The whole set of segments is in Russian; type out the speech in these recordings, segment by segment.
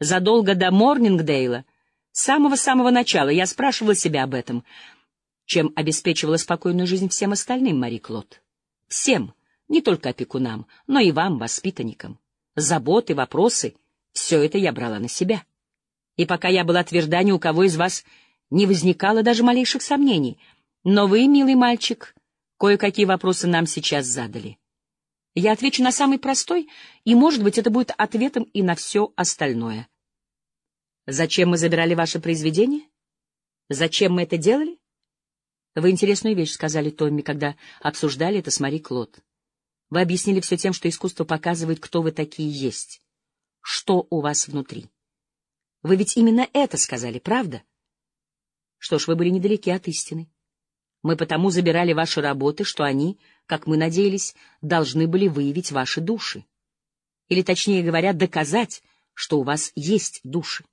Задолго до Морнингдейла, с самого-самого начала, я спрашивала себя об этом, чем обеспечивала спокойную жизнь всем остальным, Мари Клод. Всем, не только опекунам, но и вам, воспитанникам. Заботы, вопросы — все это я брала на себя. И пока я была тверда, ни у кого из вас не возникало даже малейших сомнений. Но вы, милый мальчик, кое-какие вопросы нам сейчас задали. Я отвечу на самый простой, и, может быть, это будет ответом и на все остальное. Зачем мы забирали ваше произведение? Зачем мы это делали? Вы интересную вещь сказали Томми, когда обсуждали это с Мари Клод. Вы объяснили все тем, что искусство показывает, кто вы такие есть, что у вас внутри. Вы ведь именно это сказали, правда? Что ж, вы были недалеки от истины. Мы потому забирали ваши работы, что они, как мы надеялись, должны были выявить ваши души. Или, точнее говоря, доказать, что у вас есть души.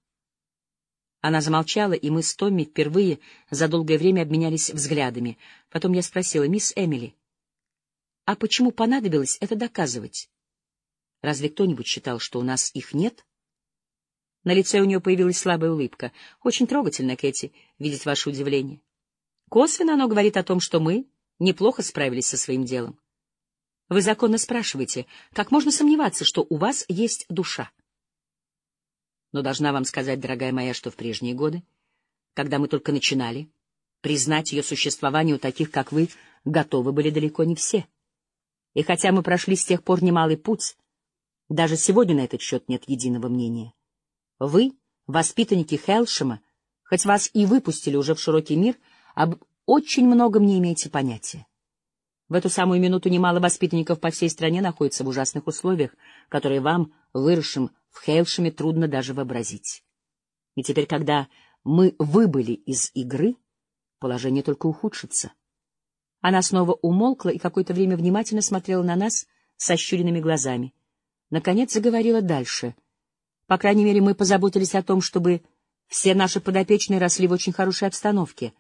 Она замолчала, и мы с Томми впервые за долгое время обменялись взглядами. Потом я спросила, мисс Эмили, а почему понадобилось это доказывать? Разве кто-нибудь считал, что у нас их нет? На лице у нее появилась слабая улыбка. Очень трогательно, Кэти, видеть ваше удивление. Косвенно оно говорит о том, что мы неплохо справились со своим делом. Вы законно спрашиваете, как можно сомневаться, что у вас есть душа? Но должна вам сказать, дорогая моя, что в прежние годы, когда мы только начинали, признать ее существование у таких, как вы, готовы были далеко не все. И хотя мы прошли с тех пор немалый путь, даже сегодня на этот счет нет единого мнения. Вы, воспитанники Хелшема, хоть вас и выпустили уже в широкий мир, об очень многом не имеете понятия. В эту самую минуту немало воспитанников по всей стране находятся в ужасных условиях, которые вам, выросшим в Хейлшеме, трудно даже вообразить. И теперь, когда мы выбыли из игры, положение только ухудшится. Она снова умолкла и какое-то время внимательно смотрела на нас с ощуренными глазами. Наконец заговорила дальше — по крайней мере, мы позаботились о том, чтобы все наши подопечные росли в очень хорошей обстановке,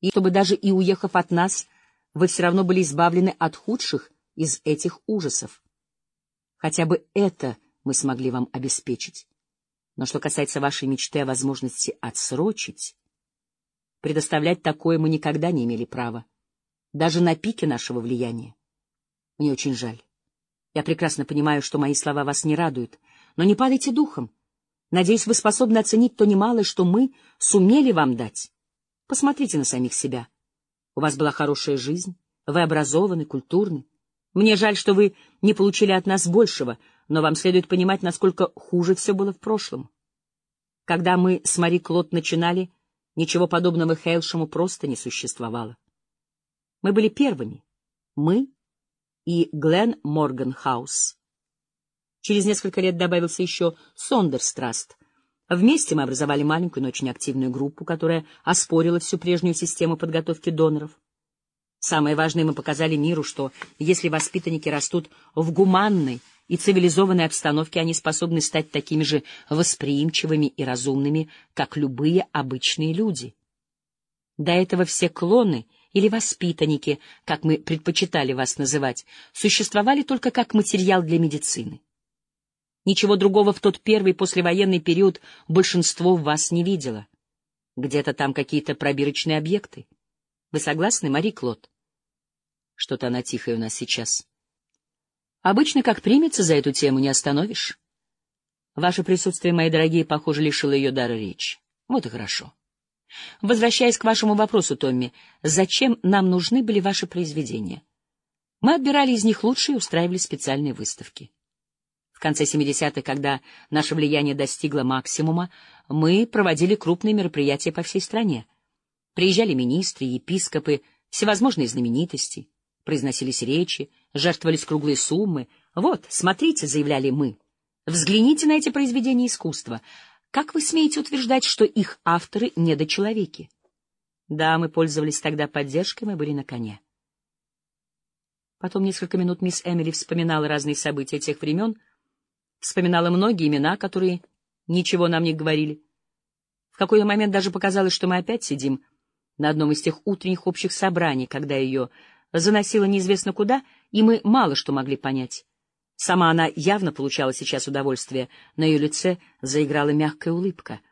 и чтобы даже и уехав от нас, вы все равно были избавлены от худших из этих ужасов. Хотя бы это мы смогли вам обеспечить. Но что касается вашей мечты о возможности отсрочить, предоставлять такое мы никогда не имели права, даже на пике нашего влияния. Мне очень жаль. Я прекрасно понимаю, что мои слова вас не радуют, но не падайте духом. Надеюсь, вы способны оценить то немалое, что мы сумели вам дать. Посмотрите на самих себя. У вас была хорошая жизнь, вы образованы, культурны. Мне жаль, что вы не получили от нас большего, но вам следует понимать, насколько хуже все было в прошлом. Когда мы с Мари Клод начинали, ничего подобного Хейлшему просто не существовало. Мы были первыми. Мы и Глен Морганхаус. Через несколько лет добавился еще Сондерстраст. Вместе мы образовали маленькую, но очень активную группу, которая оспорила всю прежнюю систему подготовки доноров. Самое важное, мы показали миру, что если воспитанники растут в гуманной и цивилизованной обстановке, они способны стать такими же восприимчивыми и разумными, как любые обычные люди. До этого все клоны или воспитанники, как мы предпочитали вас называть, существовали только как материал для медицины. Ничего другого в тот первый послевоенный период большинство вас не видело. Где-то там какие-то пробирочные объекты. Вы согласны, Мари Клод? Что-то она тихая у нас сейчас. Обычно, как примется за эту тему, не остановишь. Ваше присутствие, мои дорогие, похоже, лишило ее дара речи. Вот и хорошо. Возвращаясь к вашему вопросу, Томми, зачем нам нужны были ваши произведения? Мы отбирали из них лучшие и устраивали специальные выставки. В конце 70-х, когда наше влияние достигло максимума, мы проводили крупные мероприятия по всей стране. Приезжали министры, епископы, всевозможные знаменитости, произносились речи, жертвовались круглые суммы. «Вот, смотрите», — заявляли мы, — «взгляните на эти произведения искусства. Как вы смеете утверждать, что их авторы недочеловеки?» Да, мы пользовались тогда поддержкой, мы были на коне. Потом несколько минут мисс Эмили вспоминала разные события тех времен — вспоминала многие имена, которые ничего нам не говорили. В какой-то момент даже показалось, что мы опять сидим на одном из тех утренних общих собраний, когда ее заносило неизвестно куда, и мы мало что могли понять. Сама она явно получала сейчас удовольствие, на ее лице заиграла мягкая улыбка —